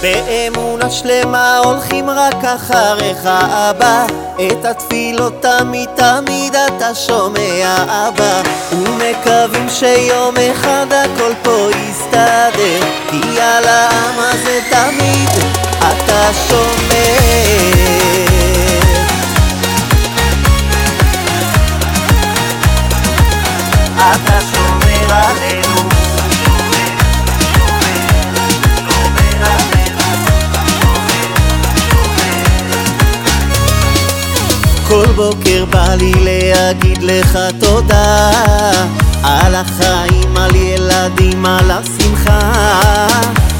באמונה שלמה הולכים רק אחריך אבא. את התפילות תמיד תמיד אתה שומע אבא. ומקווים שיום אחד הכל פה יסתדר. כי על העם הזה תמיד אתה שומר. אתה שומר עלינו כל בוקר בא לי להגיד לך תודה. על החיים, על ילדים, על השמחה.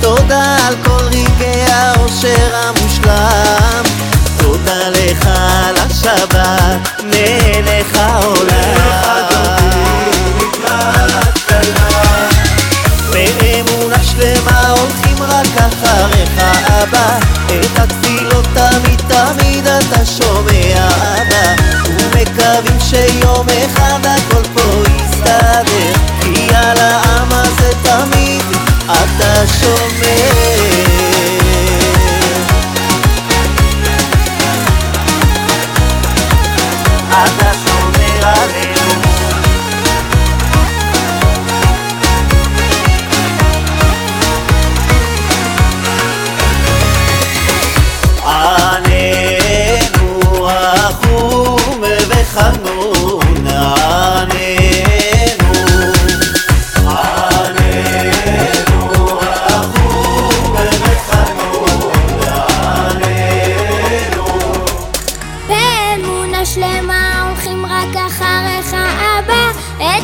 תודה על כל רגעי האושר המושלם. תודה לך על השבת, מלך העולם באמונה שלמה הולכים רק אחריך אבא. את התפילות אתה שומר אתה שומר עלינו. עננו רחום וחנון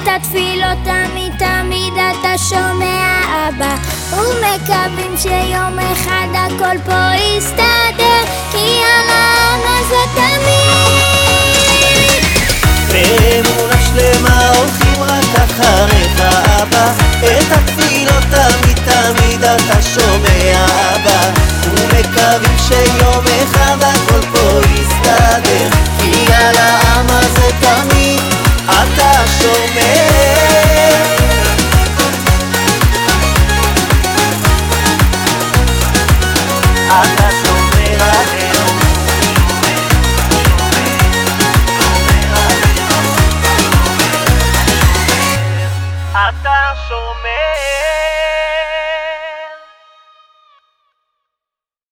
את התפילות תמיד תמיד אתה שומע אבא. ומקווים שיום אחד הכל פה יסתדר כי acaso me